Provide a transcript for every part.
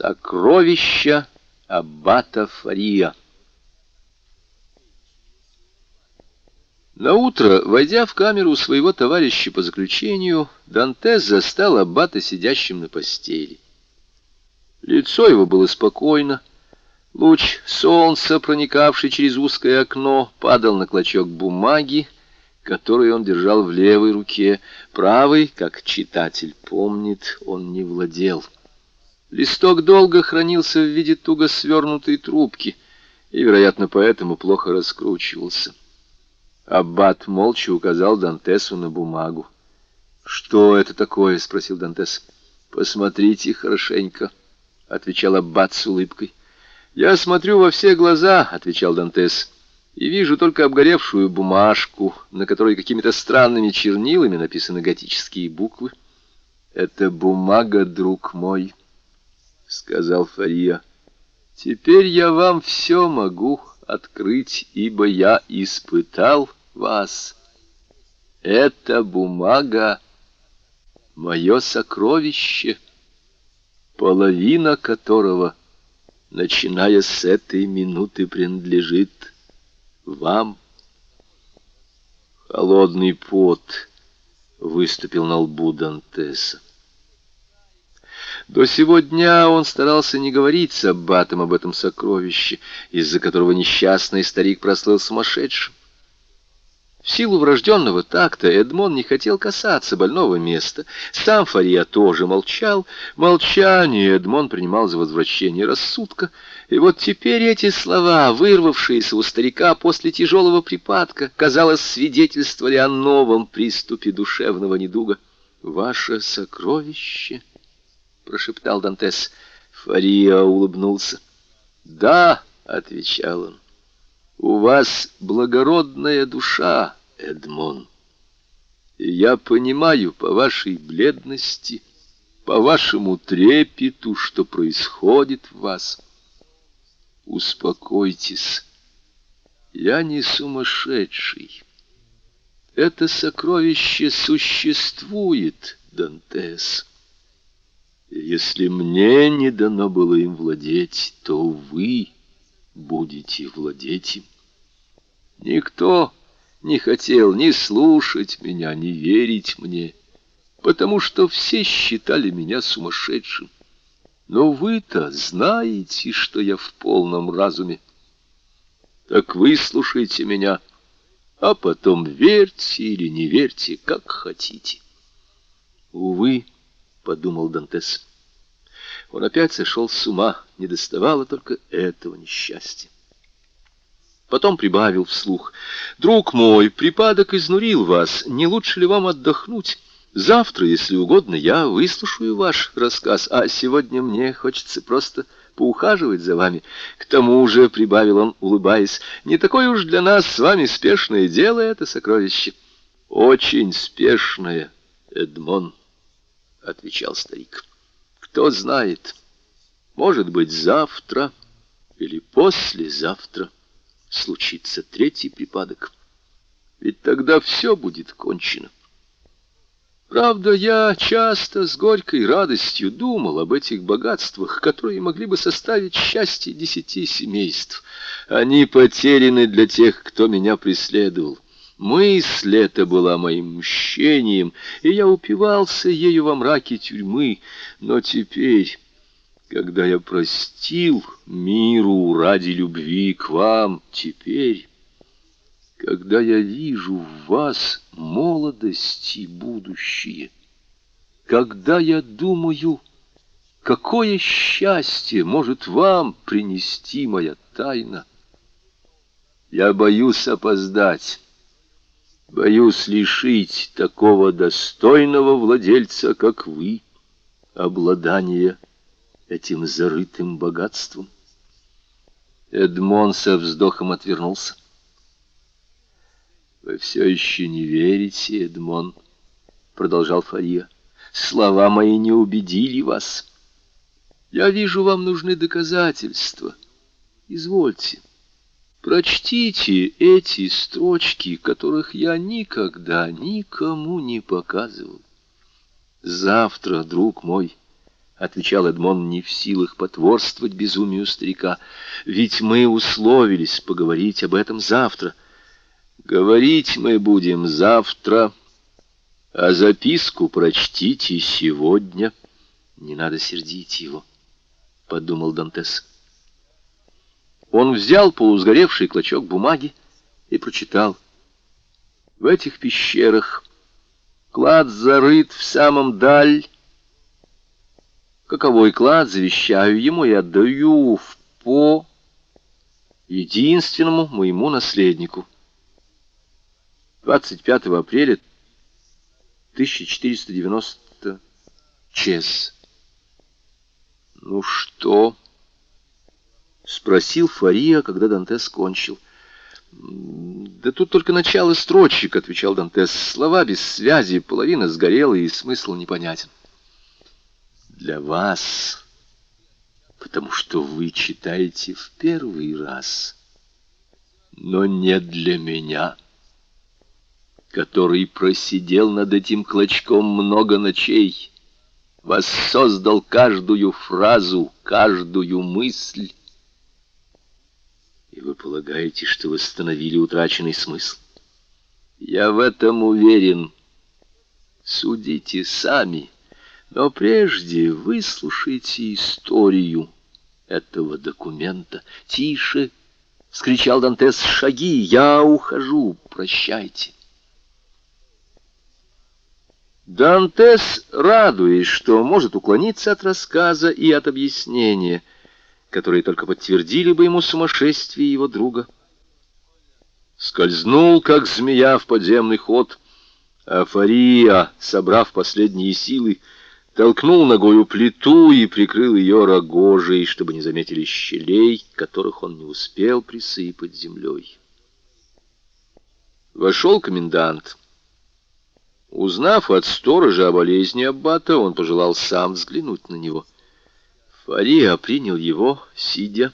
Сокровища аббата Фария. На утро, войдя в камеру своего товарища по заключению, Дантес застал аббата сидящим на постели. Лицо его было спокойно. Луч солнца, проникавший через узкое окно, падал на клочок бумаги, который он держал в левой руке. Правый, как читатель помнит, он не владел. Листок долго хранился в виде туго свернутой трубки и, вероятно, поэтому плохо раскручивался. Аббат молча указал Дантесу на бумагу. «Что это такое?» — спросил Дантес. «Посмотрите хорошенько», — отвечал Аббат с улыбкой. «Я смотрю во все глаза», — отвечал Дантес, — «и вижу только обгоревшую бумажку, на которой какими-то странными чернилами написаны готические буквы. Это бумага, друг мой» сказал Фария. Теперь я вам все могу открыть, ибо я испытал вас. Эта бумага — мое сокровище, половина которого, начиная с этой минуты, принадлежит вам. Холодный пот выступил на лбу Дантеса. До сего дня он старался не говорить с аббатом об этом сокровище, из-за которого несчастный старик прослыл сумасшедшим. В силу врожденного такта Эдмон не хотел касаться больного места. Сам Фария тоже молчал. Молчание Эдмон принимал за возвращение рассудка. И вот теперь эти слова, вырвавшиеся у старика после тяжелого припадка, казалось, свидетельствовали о новом приступе душевного недуга. «Ваше сокровище!» Прошептал Дантес. Фария улыбнулся. «Да», — отвечал он, — «у вас благородная душа, Эдмон. Я понимаю по вашей бледности, по вашему трепету, что происходит в вас. Успокойтесь, я не сумасшедший. Это сокровище существует, Дантес». Если мне не дано было им владеть, то вы будете владеть им. Никто не хотел ни слушать меня, ни верить мне, потому что все считали меня сумасшедшим. Но вы-то знаете, что я в полном разуме. Так выслушайте меня, а потом верьте или не верьте, как хотите. Увы, — подумал Дантес. Он опять сошел с ума, не доставало только этого несчастья. Потом прибавил вслух. «Друг мой, припадок изнурил вас. Не лучше ли вам отдохнуть? Завтра, если угодно, я выслушаю ваш рассказ, а сегодня мне хочется просто поухаживать за вами. К тому же, — прибавил он, улыбаясь, — не такое уж для нас с вами спешное дело это сокровище». «Очень спешное, Эдмон». — отвечал старик. «Кто знает, может быть, завтра или послезавтра случится третий припадок. Ведь тогда все будет кончено. Правда, я часто с горькой радостью думал об этих богатствах, которые могли бы составить счастье десяти семейств. Они потеряны для тех, кто меня преследовал». Мысль эта была моим мщением, и я упивался ею во мраке тюрьмы. Но теперь, когда я простил миру ради любви к вам, теперь, когда я вижу в вас молодость и будущее, когда я думаю, какое счастье может вам принести моя тайна, я боюсь опоздать. Боюсь лишить такого достойного владельца, как вы, обладания этим зарытым богатством. Эдмон со вздохом отвернулся. «Вы все еще не верите, Эдмон?» — продолжал Фария. «Слова мои не убедили вас. Я вижу, вам нужны доказательства. Извольте». Прочтите эти строчки, которых я никогда никому не показывал. Завтра, друг мой, отвечал Эдмон, не в силах потворствовать безумию старика. «Ведь мы условились поговорить об этом завтра». «Говорить мы будем завтра, а записку прочтите сегодня». «Не надо сердить его», — подумал Дантес. Он взял полусгоревший клочок бумаги и прочитал. «В этих пещерах клад зарыт в самом даль, каковой клад завещаю ему и отдаю в по единственному моему наследнику. 25 апреля 1490 чес. Ну что? Спросил Фария, когда Дантес кончил. «Да тут только начало строчек», — отвечал Дантес. «Слова без связи, половина сгорела, и смысл непонятен» для вас, потому что вы читаете в первый раз, но не для меня, который просидел над этим клочком много ночей, воссоздал каждую фразу, каждую мысль. И вы полагаете, что восстановили утраченный смысл? Я в этом уверен. Судите сами. Но прежде выслушайте историю этого документа. Тише! — вскричал Дантес. «Шаги! Я ухожу! Прощайте!» Дантес, радуясь, что может уклониться от рассказа и от объяснения, которые только подтвердили бы ему сумасшествие его друга, скользнул, как змея, в подземный ход, а Фария, собрав последние силы, толкнул ногою плиту и прикрыл ее рогожей, чтобы не заметили щелей, которых он не успел присыпать землей. Вошел комендант. Узнав от сторожа о болезни аббата, он пожелал сам взглянуть на него. Фария принял его, сидя,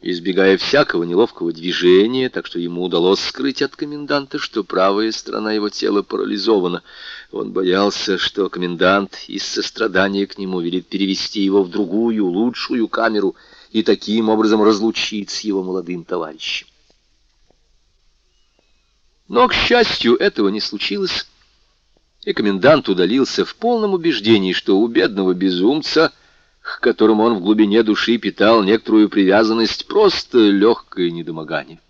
избегая всякого неловкого движения, так что ему удалось скрыть от коменданта, что правая сторона его тела парализована. Он боялся, что комендант из сострадания к нему велит перевести его в другую, лучшую камеру и таким образом разлучить с его молодым товарищем. Но, к счастью, этого не случилось, и комендант удалился в полном убеждении, что у бедного безумца — к которому он в глубине души питал некоторую привязанность, просто легкое недомогание.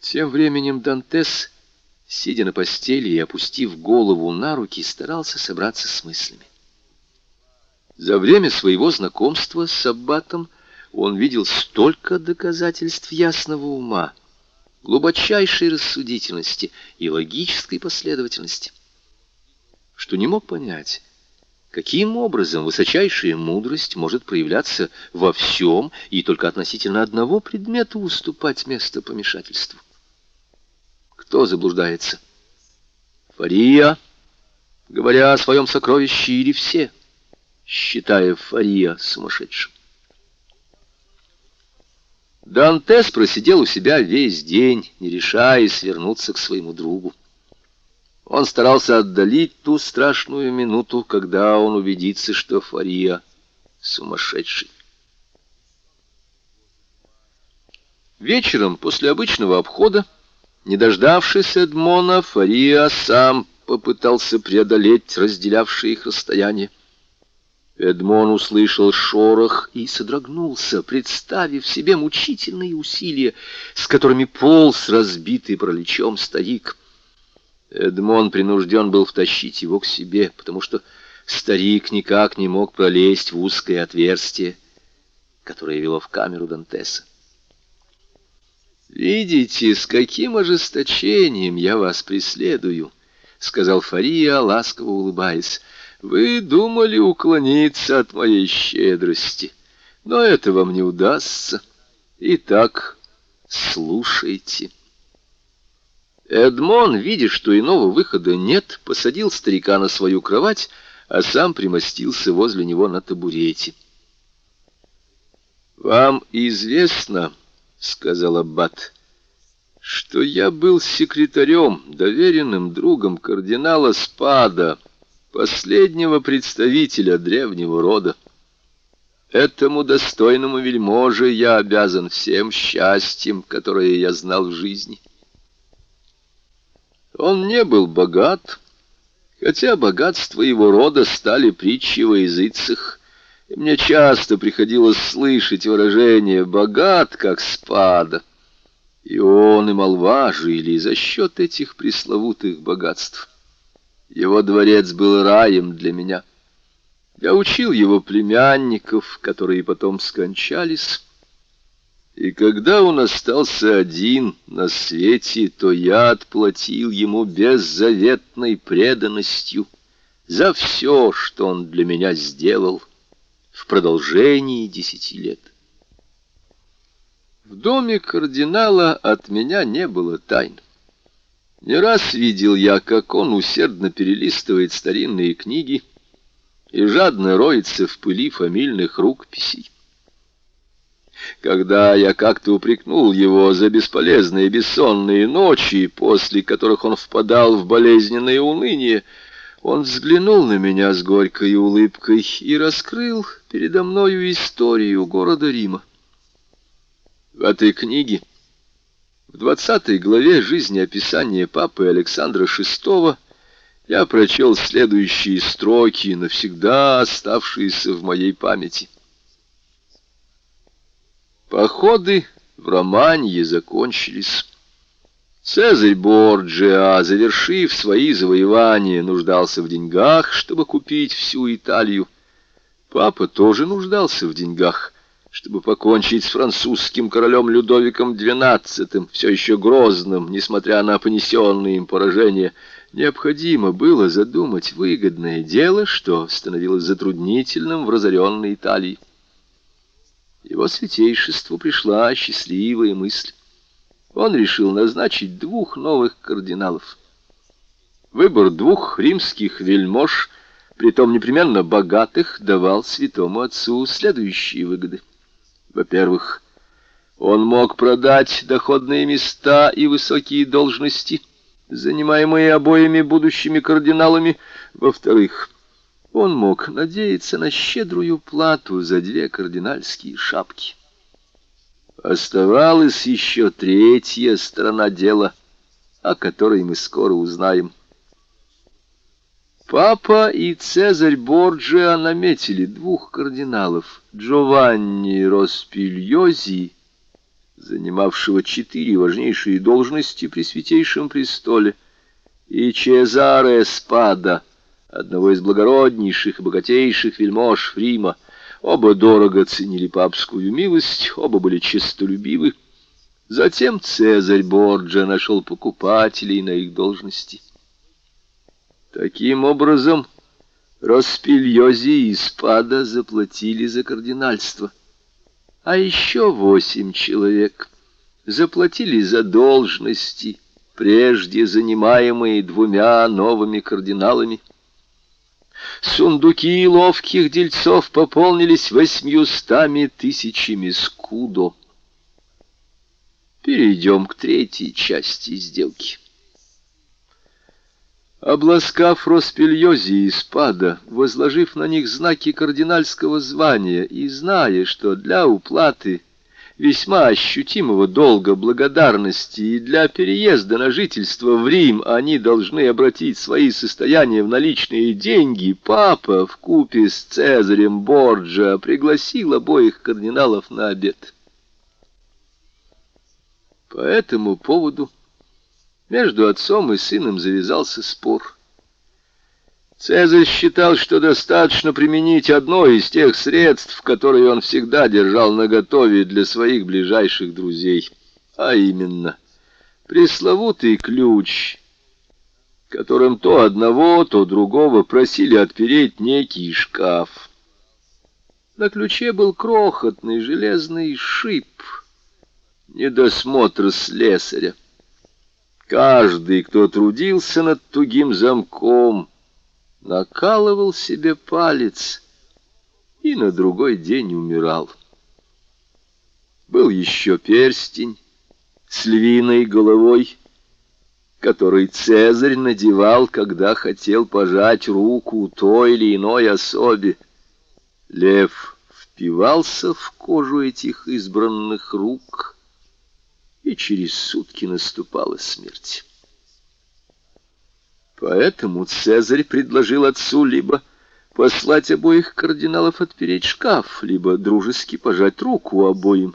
Тем временем Дантес, сидя на постели и опустив голову на руки, старался собраться с мыслями. За время своего знакомства с Аббатом он видел столько доказательств ясного ума, глубочайшей рассудительности и логической последовательности, что не мог понять, Каким образом высочайшая мудрость может проявляться во всем и только относительно одного предмета уступать место помешательству? Кто заблуждается? Фария, говоря о своем сокровище, или все, считая Фария сумасшедшим? Дантес просидел у себя весь день, не решаясь вернуться к своему другу. Он старался отдалить ту страшную минуту, когда он убедится, что Фария сумасшедший. Вечером, после обычного обхода, не дождавшись Эдмона, Фария сам попытался преодолеть разделявшие их расстояние. Эдмон услышал шорох и содрогнулся, представив себе мучительные усилия, с которыми полз разбитый пролечом старик — Эдмон принужден был втащить его к себе, потому что старик никак не мог пролезть в узкое отверстие, которое вело в камеру Дантеса. «Видите, с каким ожесточением я вас преследую», — сказал Фария, ласково улыбаясь. «Вы думали уклониться от моей щедрости, но это вам не удастся. Итак, слушайте». Эдмон, видя, что иного выхода нет, посадил старика на свою кровать, а сам примостился возле него на табурете. «Вам известно, — сказал Аббат, — что я был секретарем, доверенным другом кардинала Спада, последнего представителя древнего рода. Этому достойному вельможе я обязан всем счастьем, которое я знал в жизни. Он не был богат, хотя богатства его рода стали притчей во языцах, и мне часто приходилось слышать выражение «богат, как спада». И он, и молва жили за счет этих пресловутых богатств. Его дворец был раем для меня. Я учил его племянников, которые потом скончались. И когда он остался один на свете, то я отплатил ему беззаветной преданностью за все, что он для меня сделал в продолжении десяти лет. В доме кардинала от меня не было тайн. Не раз видел я, как он усердно перелистывает старинные книги, и жадно роется в пыли фамильных рукописей. Когда я как-то упрекнул его за бесполезные бессонные ночи, после которых он впадал в болезненное уныние, он взглянул на меня с горькой улыбкой и раскрыл передо мною историю города Рима. В этой книге, в двадцатой главе жизнеописания папы Александра VI, я прочел следующие строки, навсегда оставшиеся в моей памяти. Походы в Романье закончились. Цезарь Борджиа, завершив свои завоевания, нуждался в деньгах, чтобы купить всю Италию. Папа тоже нуждался в деньгах, чтобы покончить с французским королем Людовиком XII, все еще грозным, несмотря на понесенные им поражения, необходимо было задумать выгодное дело, что становилось затруднительным в разоренной Италии. Его святейшеству пришла счастливая мысль. Он решил назначить двух новых кардиналов. Выбор двух римских вельмож, притом непременно богатых, давал святому отцу следующие выгоды. Во-первых, он мог продать доходные места и высокие должности, занимаемые обоими будущими кардиналами. Во-вторых, он мог надеяться на щедрую плату за две кардинальские шапки. Оставалась еще третья сторона дела, о которой мы скоро узнаем. Папа и Цезарь Борджиа наметили двух кардиналов, Джованни Роспильози, занимавшего четыре важнейшие должности при Святейшем престоле, и Чезаре Спада, одного из благороднейших и богатейших вельмож Рима. Оба дорого ценили папскую милость, оба были честолюбивы. Затем Цезарь Борджа нашел покупателей на их должности. Таким образом, Роспильози и Спада заплатили за кардинальство. А еще восемь человек заплатили за должности, прежде занимаемые двумя новыми кардиналами. Сундуки ловких дельцов пополнились восьмьюстами тысячами скудо. Перейдем к третьей части сделки. Обласкав Роспельози и Спада, возложив на них знаки кардинальского звания и зная, что для уплаты весьма ощутимого долга благодарности и для переезда на жительство в Рим они должны обратить свои состояния в наличные деньги, папа в купе с Цезарем Борджа пригласил обоих кардиналов на обед. По этому поводу между отцом и сыном завязался спор. Цезарь считал, что достаточно применить одно из тех средств, которые он всегда держал наготове для своих ближайших друзей, а именно пресловутый ключ, которым то одного, то другого просили отпереть некий шкаф. На ключе был крохотный железный шип, недосмотр слесаря. Каждый, кто трудился над тугим замком, накалывал себе палец и на другой день умирал. Был еще перстень с львиной головой, который Цезарь надевал, когда хотел пожать руку той или иной особе. Лев впивался в кожу этих избранных рук, и через сутки наступала смерть. Поэтому Цезарь предложил отцу либо послать обоих кардиналов отпереть шкаф, либо дружески пожать руку обоим.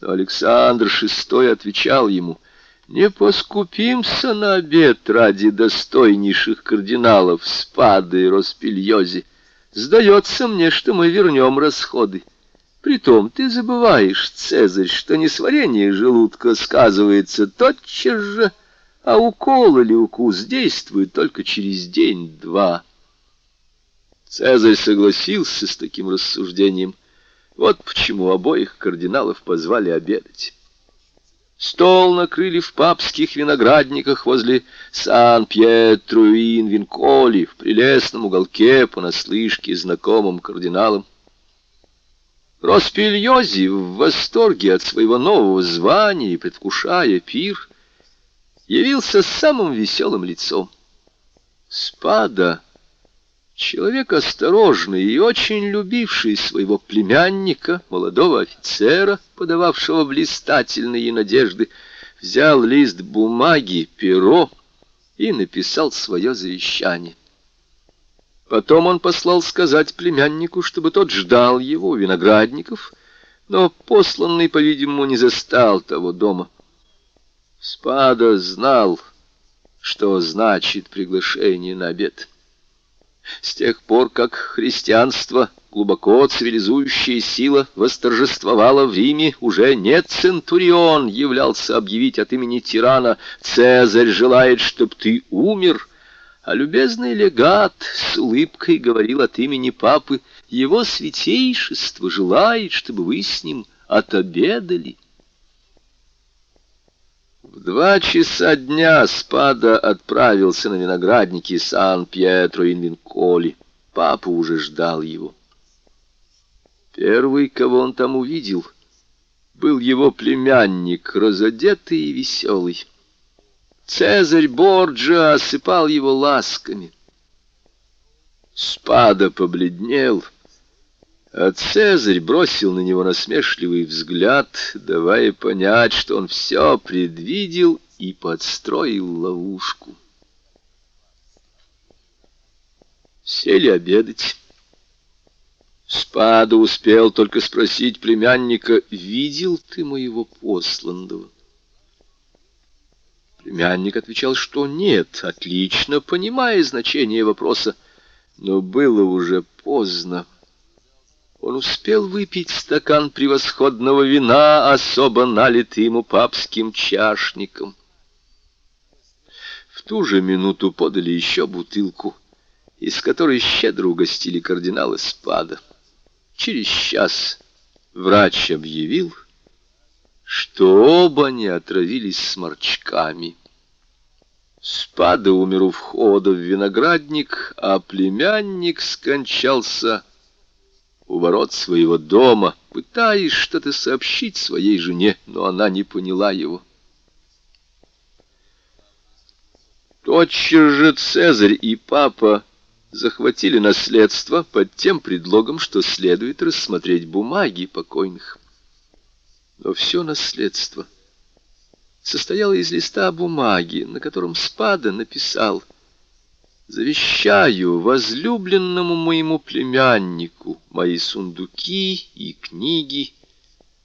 Но Александр VI отвечал ему, «Не поскупимся на обед ради достойнейших кардиналов Спады и Роспильози. Сдается мне, что мы вернем расходы. Притом ты забываешь, Цезарь, что несварение желудка сказывается тотчас же, а укол или укус действует только через день-два». Цезарь согласился с таким рассуждением. Вот почему обоих кардиналов позвали обедать. Стол накрыли в папских виноградниках возле Сан-Пьетро-Ин-Винколи, в прелестном уголке, понаслышке знакомым кардиналам. Роспильози в восторге от своего нового звания и предвкушая пир, явился с самым веселым лицом. Спада Человек осторожный и очень любивший своего племянника, молодого офицера, подававшего блистательные надежды, взял лист бумаги, перо и написал свое завещание. Потом он послал сказать племяннику, чтобы тот ждал его у виноградников, но посланный, по-видимому, не застал того дома. Спада знал, что значит приглашение на обед. С тех пор, как христианство, глубоко цивилизующая сила, восторжествовала в Риме, уже не Центурион являлся объявить от имени тирана «Цезарь желает, чтоб ты умер», а любезный легат с улыбкой говорил от имени папы «Его святейшество желает, чтобы вы с ним отобедали». В два часа дня Спада отправился на виноградники Сан-Пьетро-Инвинколи. Папа уже ждал его. Первый, кого он там увидел, был его племянник, разодетый и веселый. Цезарь Борджа осыпал его ласками. Спада побледнел — а Цезарь бросил на него насмешливый взгляд, давая понять, что он все предвидел и подстроил ловушку. Сели обедать. Спада успел только спросить племянника, «Видел ты моего посланного?» Племянник отвечал, что нет, отлично понимая значение вопроса, но было уже поздно. Он успел выпить стакан превосходного вина, особо налитый ему папским чашником. В ту же минуту подали еще бутылку, из которой щедро угостили кардинала Спада. Через час врач объявил, что оба не отравились сморчками. Спада умер у входа в виноградник, а племянник скончался у ворот своего дома, пытаясь что-то сообщить своей жене, но она не поняла его. Тотчас же Цезарь и папа захватили наследство под тем предлогом, что следует рассмотреть бумаги покойных. Но все наследство состояло из листа бумаги, на котором Спада написал — Завещаю возлюбленному моему племяннику мои сундуки и книги,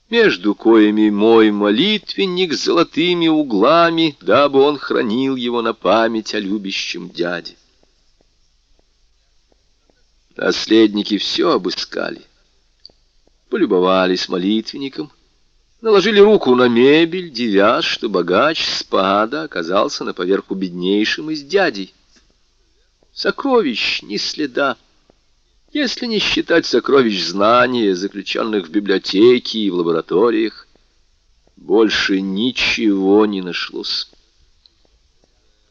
между коими мой молитвенник с золотыми углами, дабы он хранил его на память о любящем дяде. Наследники все обыскали, полюбовались молитвенником, наложили руку на мебель, девяз, что богач спада оказался на поверху беднейшим из дядей. Сокровищ ни следа. Если не считать сокровищ знания, заключенных в библиотеке и в лабораториях, больше ничего не нашлось.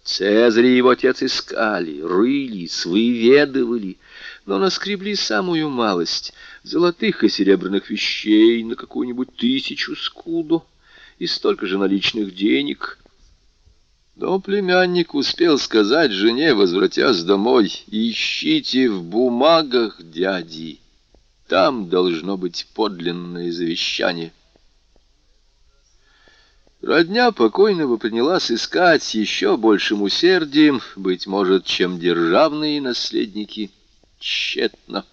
Цезарь и его отец искали, рыли, выведывали, но наскребли самую малость золотых и серебряных вещей на какую-нибудь тысячу скуду и столько же наличных денег — Но племянник успел сказать жене, возвратясь домой, «Ищите в бумагах дяди, там должно быть подлинное завещание». Родня покойного принялась искать еще большим усердием, быть может, чем державные наследники, тщетно.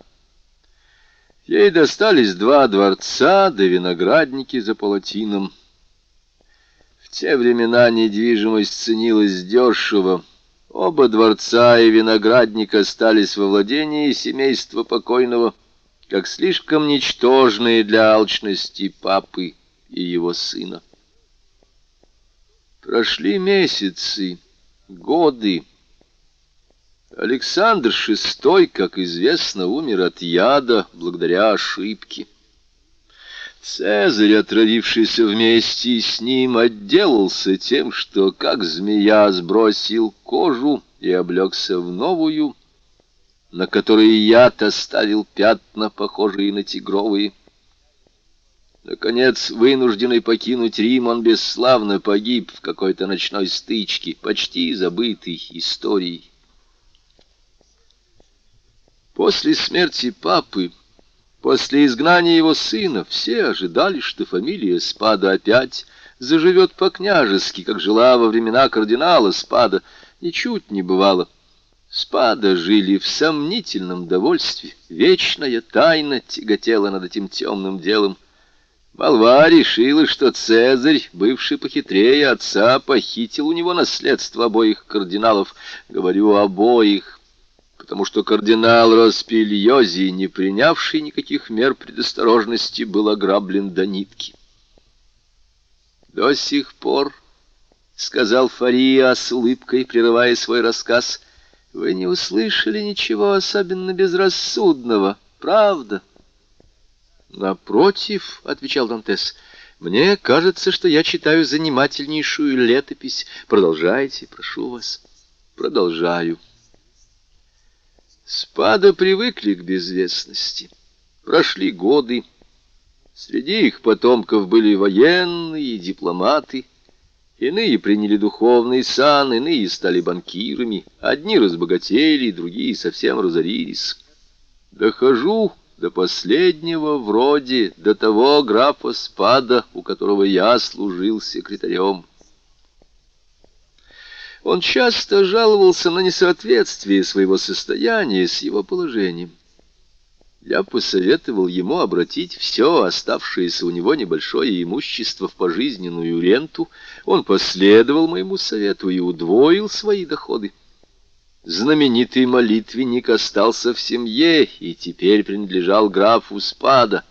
Ей достались два дворца да виноградники за палатином. Те времена недвижимость ценилась дешево. Оба дворца и виноградник остались во владении семейства покойного, как слишком ничтожные для алчности папы и его сына. Прошли месяцы, годы. Александр VI, как известно, умер от яда благодаря ошибке. Цезарь, отравившийся вместе с ним, отделался тем, что, как змея, сбросил кожу и облегся в новую, на которой яд оставил пятна, похожие на тигровые. Наконец, вынужденный покинуть Рим, он бесславно погиб в какой-то ночной стычке, почти забытой историей. После смерти папы После изгнания его сына все ожидали, что фамилия Спада опять заживет по-княжески, как жила во времена кардинала Спада. Ничуть не бывало. Спада жили в сомнительном довольстве. Вечная тайна тяготела над этим темным делом. Молва решила, что Цезарь, бывший похитрее отца, похитил у него наследство обоих кардиналов. Говорю, обоих потому что кардинал Роспильози, не принявший никаких мер предосторожности, был ограблен до нитки. «До сих пор», — сказал Фария с улыбкой, прерывая свой рассказ, — «вы не услышали ничего особенно безрассудного, правда?» «Напротив», — отвечал Дантес, — «мне кажется, что я читаю занимательнейшую летопись. Продолжайте, прошу вас». «Продолжаю». Спада привыкли к безвестности. Прошли годы. Среди их потомков были военные, дипломаты. Иные приняли духовный сан, иные стали банкирами. Одни разбогатели, другие совсем разорились. Дохожу до последнего вроде, до того графа Спада, у которого я служил секретарем. Он часто жаловался на несоответствие своего состояния с его положением. Я посоветовал ему обратить все оставшееся у него небольшое имущество в пожизненную ренту. Он последовал моему совету и удвоил свои доходы. Знаменитый молитвенник остался в семье и теперь принадлежал графу Спада.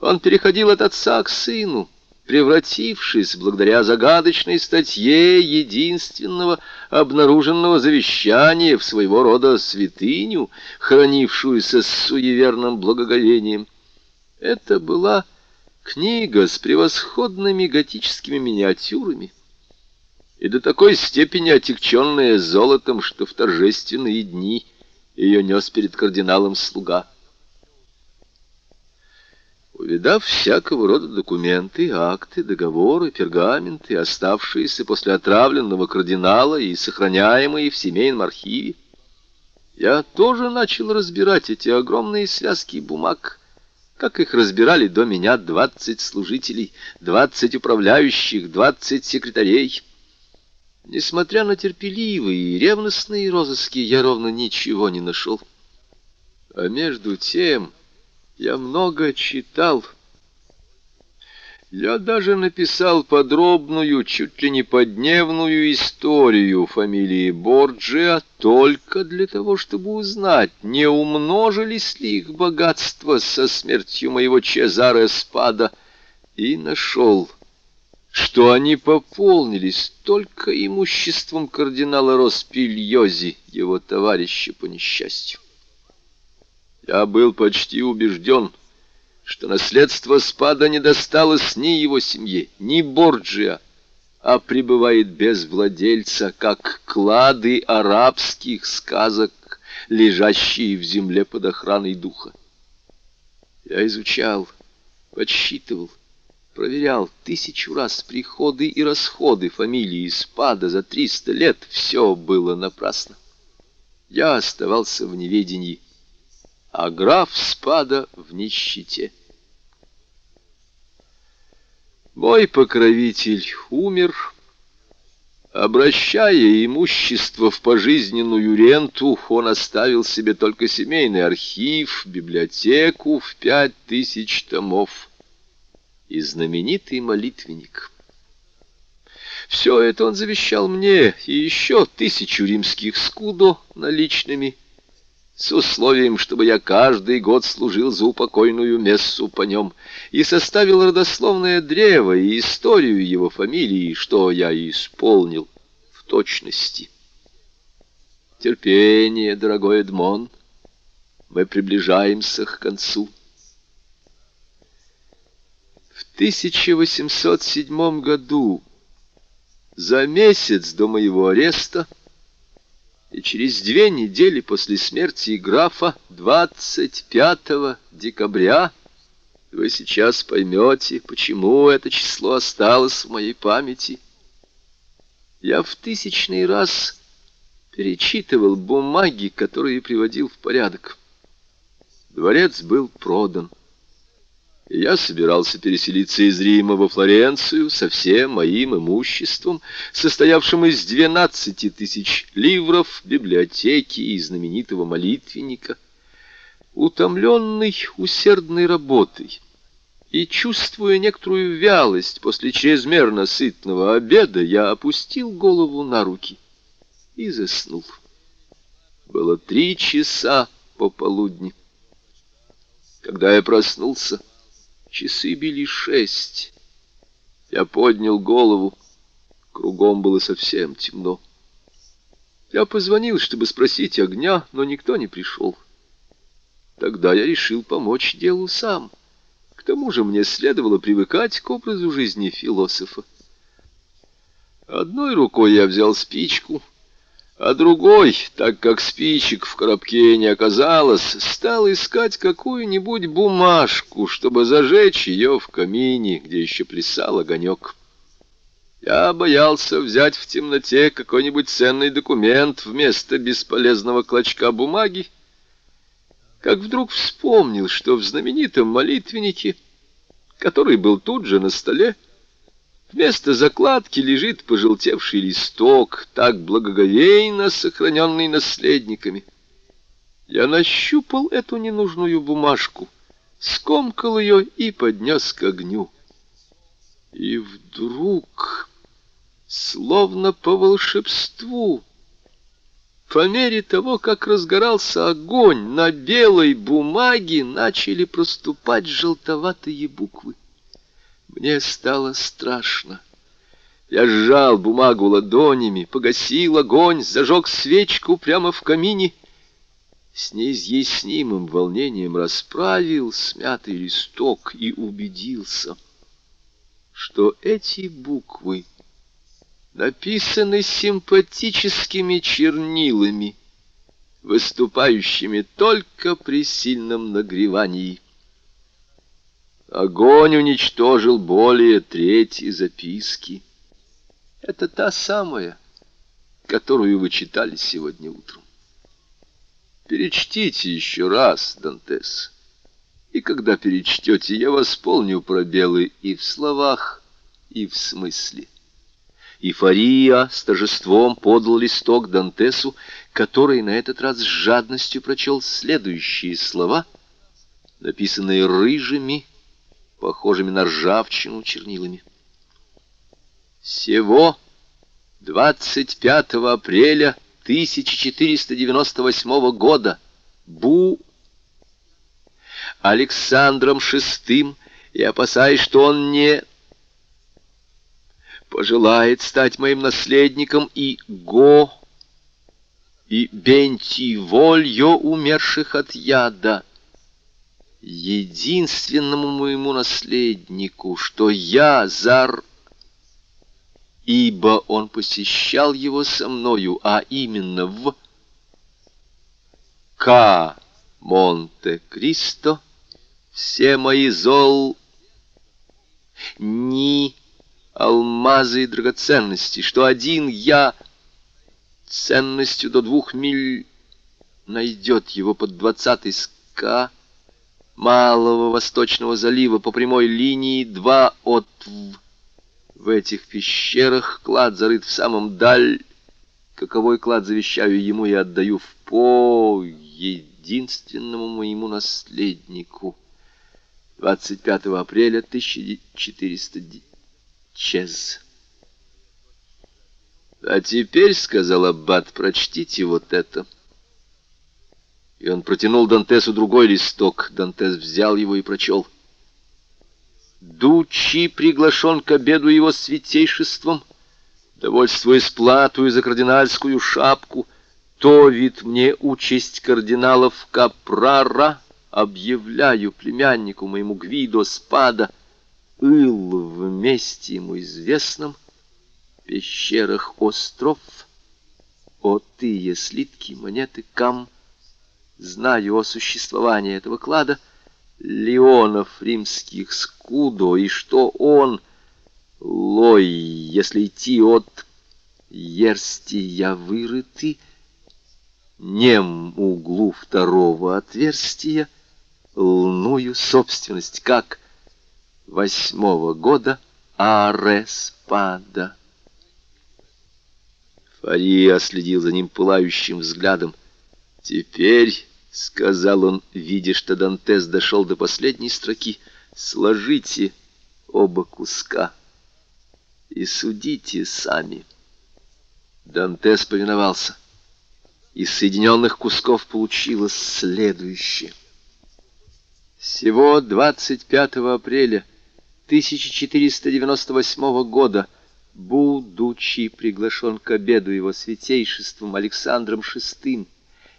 Он переходил от отца к сыну, превратившись, благодаря загадочной статье единственного обнаруженного завещания в своего рода святыню, хранившуюся с суеверным благоговением. Это была книга с превосходными готическими миниатюрами и до такой степени отягченная золотом, что в торжественные дни ее нес перед кардиналом слуга. Увидав всякого рода документы, акты, договоры, пергаменты, оставшиеся после отравленного кардинала и сохраняемые в семейном архиве, я тоже начал разбирать эти огромные связки бумаг, как их разбирали до меня двадцать служителей, двадцать управляющих, двадцать секретарей. Несмотря на терпеливые и ревностные розыски, я ровно ничего не нашел. А между тем... Я много читал. Я даже написал подробную, чуть ли не подневную историю фамилии Борджиа только для того, чтобы узнать, не умножились ли их богатства со смертью моего Чезаре Спада, и нашел, что они пополнились только имуществом кардинала Роспильози, его товарища по несчастью. Я был почти убежден, что наследство спада не досталось ни его семье, ни Борджиа, а пребывает без владельца, как клады арабских сказок, лежащие в земле под охраной духа. Я изучал, подсчитывал, проверял тысячу раз приходы и расходы фамилии Спада за триста лет, все было напрасно. Я оставался в неведении, а граф Спада в нищете. Мой покровитель умер, Обращая имущество в пожизненную ренту, он оставил себе только семейный архив, библиотеку в пять тысяч томов и знаменитый молитвенник. Все это он завещал мне и еще тысячу римских скудо наличными, с условием, чтобы я каждый год служил за упокойную мессу по нем и составил родословное древо и историю его фамилии, что я и исполнил в точности. Терпение, дорогой Эдмон, мы приближаемся к концу. В 1807 году, за месяц до моего ареста, и через две недели после смерти графа, 25 декабря, вы сейчас поймете, почему это число осталось в моей памяти. Я в тысячный раз перечитывал бумаги, которые приводил в порядок. Дворец был продан я собирался переселиться из Рима во Флоренцию со всем моим имуществом, состоявшим из двенадцати тысяч ливров, библиотеки и знаменитого молитвенника. Утомленный усердной работой и чувствуя некоторую вялость после чрезмерно сытного обеда, я опустил голову на руки и заснул. Было три часа пополудни. Когда я проснулся, Часы били шесть. Я поднял голову. Кругом было совсем темно. Я позвонил, чтобы спросить огня, но никто не пришел. Тогда я решил помочь делу сам. К тому же мне следовало привыкать к образу жизни философа. Одной рукой я взял спичку, а другой, так как спичек в коробке не оказалось, стал искать какую-нибудь бумажку, чтобы зажечь ее в камине, где еще плясал огонек. Я боялся взять в темноте какой-нибудь ценный документ вместо бесполезного клочка бумаги, как вдруг вспомнил, что в знаменитом молитвеннике, который был тут же на столе, Вместо закладки лежит пожелтевший листок, так благоговейно сохраненный наследниками. Я нащупал эту ненужную бумажку, скомкал ее и поднес к огню. И вдруг, словно по волшебству, по мере того, как разгорался огонь, на белой бумаге начали проступать желтоватые буквы. Мне стало страшно. Я сжал бумагу ладонями, погасил огонь, зажег свечку прямо в камине. С неизъяснимым волнением расправил смятый листок и убедился, что эти буквы написаны симпатическими чернилами, выступающими только при сильном нагревании. Огонь уничтожил более трети записки. Это та самая, которую вы читали сегодня утром. Перечтите еще раз, Дантес. И когда перечтете, я восполню пробелы и в словах, и в смысле. И Фария с торжеством подал листок Дантесу, который на этот раз с жадностью прочел следующие слова, написанные рыжими, похожими на ржавчину чернилами. Всего 25 апреля 1498 года Бу Александром VI, и опасаясь, что он не пожелает стать моим наследником, и Го, и Бентивольо, умерших от яда, единственному моему наследнику, что я зар... Ибо он посещал его со мною, а именно в К. Монте-Кристо, все мои зол... ни алмазы и драгоценности, что один я ценностью до двух миль найдет его под двадцатый ска Малого Восточного залива по прямой линии два от в. Этих пещерах клад зарыт в самом даль. Каковой клад завещаю ему и отдаю в по единственному моему наследнику. 25 апреля 1400 Чез. «А теперь, — сказал Аббат, — прочтите вот это». И он протянул Дантесу другой листок. Дантес взял его и прочел. «Дучи приглашен к обеду его святейшеством, довольствуясь платую за кардинальскую шапку, то вид мне участь кардиналов Капрара, объявляю племяннику моему Гвидо Спада, ил вместе ему известном, пещерах остров, о тые слитки, монеты, кам, знаю о существовании этого клада, леонов римских скудо, и что он, лой, если идти от ерстия вырыты, нем углу второго отверстия, лную собственность, как восьмого года Ареспада. Фария следил за ним пылающим взглядом. «Теперь — сказал он, видя, что Дантес дошел до последней строки, — сложите оба куска и судите сами. Дантес повиновался. Из соединенных кусков получилось следующее. Всего 25 апреля 1498 года, будучи приглашен к обеду его святейшеством Александром VI,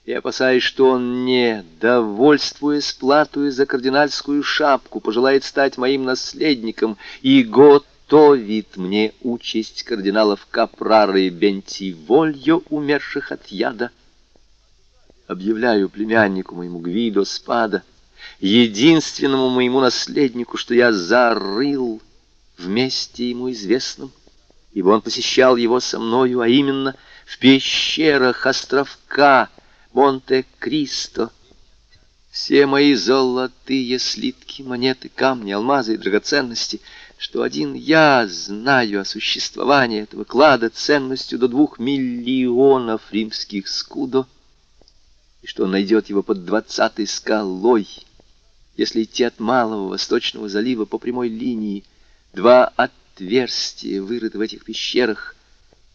и опасаясь, что он не, довольствуясь платую за кардинальскую шапку, пожелает стать моим наследником и готовит мне участь кардиналов Капрара и Бентивольо, умерших от яда. Объявляю племяннику моему Гвидо Спада, единственному моему наследнику, что я зарыл вместе ему известным, ибо он посещал его со мною, а именно в пещерах островка, Монте-Кристо. Все мои золотые слитки, монеты, камни, алмазы и драгоценности, что один я знаю о существовании этого клада ценностью до двух миллионов римских скудо, и что он найдет его под двадцатой скалой, если идти от Малого Восточного залива по прямой линии, два отверстия вырыты в этих пещерах —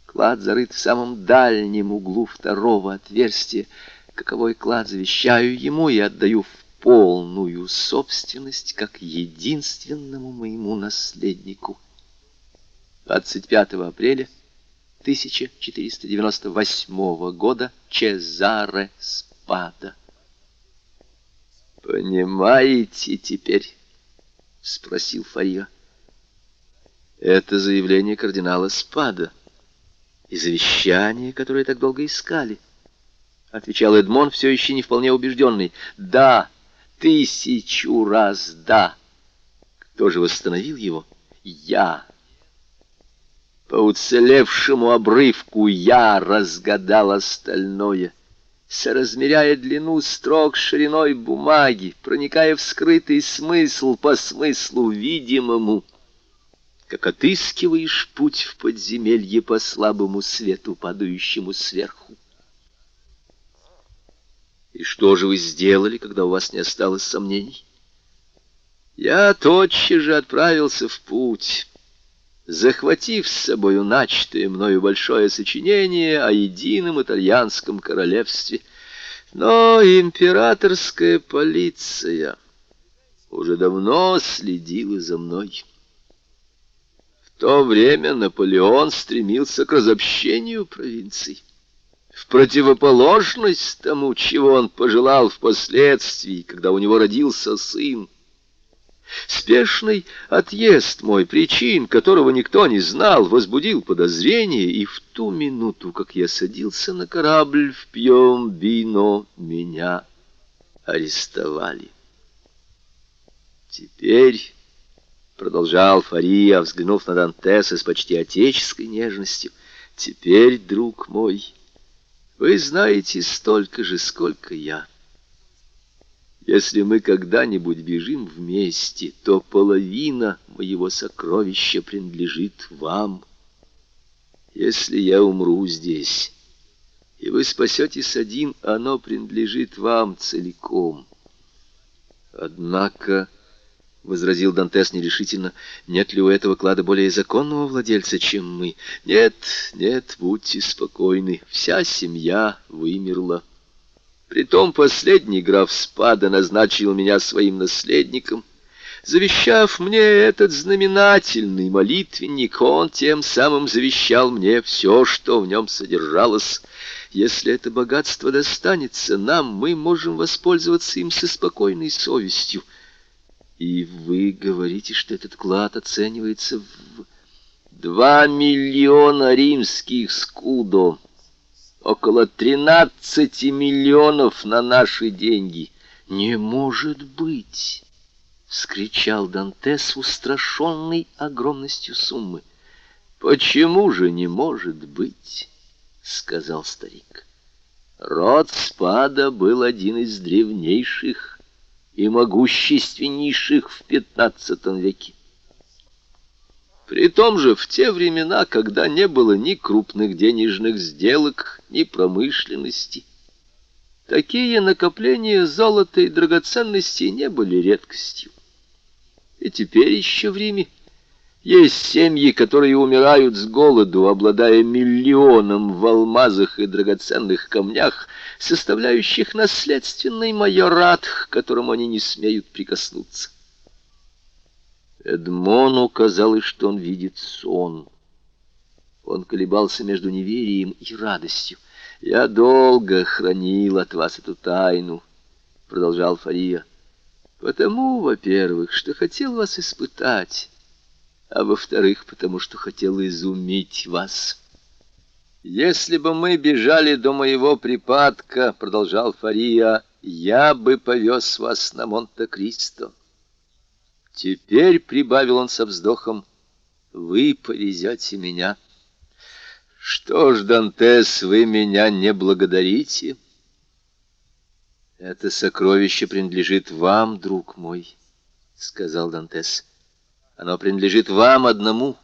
Клад зарыт в самом дальнем углу второго отверстия. Каковой клад завещаю ему и отдаю в полную собственность, как единственному моему наследнику. 25 апреля 1498 года Чезаре Спада. «Понимаете теперь?» — спросил Фария. «Это заявление кардинала Спада» и завещание, которое так долго искали. Отвечал Эдмон, все еще не вполне убежденный. Да, тысячу раз да. Кто же восстановил его? Я. По уцелевшему обрывку я разгадал остальное, соразмеряя длину строк шириной бумаги, проникая в скрытый смысл по смыслу видимому — как отыскиваешь путь в подземелье по слабому свету, падающему сверху. И что же вы сделали, когда у вас не осталось сомнений? Я тотчас же отправился в путь, захватив с собою начатое мною большое сочинение о едином итальянском королевстве. Но императорская полиция уже давно следила за мной то время Наполеон стремился к разобщению провинций. В противоположность тому, чего он пожелал впоследствии, когда у него родился сын. Спешный отъезд мой, причин которого никто не знал, возбудил подозрение, и в ту минуту, как я садился на корабль в Пьем-Бино, меня арестовали. Теперь продолжал Фария, взглянув на Дантеса с почти отеческой нежностью. Теперь, друг мой, вы знаете столько же, сколько я. Если мы когда-нибудь бежим вместе, то половина моего сокровища принадлежит вам. Если я умру здесь, и вы спасетесь один, оно принадлежит вам целиком. Однако, — возразил Дантес нерешительно, — нет ли у этого клада более законного владельца, чем мы? Нет, нет, будьте спокойны, вся семья вымерла. Притом последний граф Спада назначил меня своим наследником — Завещав мне этот знаменательный молитвенник, он тем самым завещал мне все, что в нем содержалось. Если это богатство достанется нам, мы можем воспользоваться им со спокойной совестью. И вы говорите, что этот клад оценивается в два миллиона римских скудо, около тринадцати миллионов на наши деньги. Не может быть! — вскричал Дантес, устрашенный огромностью суммы. «Почему же не может быть?» — сказал старик. «Род Спада был один из древнейших и могущественнейших в пятнадцатом веке. При том же в те времена, когда не было ни крупных денежных сделок, ни промышленности, такие накопления золота и драгоценностей не были редкостью. И теперь еще в Риме есть семьи, которые умирают с голоду, обладая миллионом в алмазах и драгоценных камнях, составляющих наследственный майорат, к которому они не смеют прикоснуться. Эдмону казалось, что он видит сон. Он колебался между неверием и радостью. «Я долго хранил от вас эту тайну», — продолжал Фария. Потому, во-первых, что хотел вас испытать, а во-вторых, потому что хотел изумить вас. Если бы мы бежали до моего припадка, продолжал Фария, я бы повез вас на Монте-Кристо. Теперь, прибавил он со вздохом, вы повезете меня. Что ж, Дантес, вы меня не благодарите? — «Это сокровище принадлежит вам, друг мой», — сказал Дантес. «Оно принадлежит вам одному.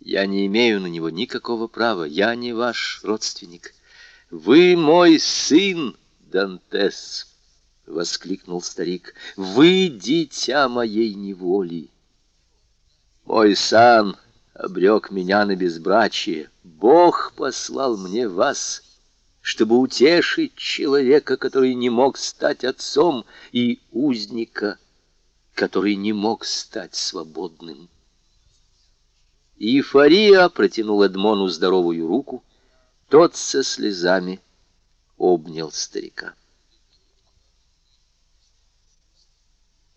Я не имею на него никакого права. Я не ваш родственник. Вы мой сын, Дантес», — воскликнул старик. «Вы дитя моей неволи. Мой сан обрек меня на безбрачие. Бог послал мне вас» чтобы утешить человека, который не мог стать отцом, и узника, который не мог стать свободным. И Фария протянул Эдмону здоровую руку, тот со слезами обнял старика.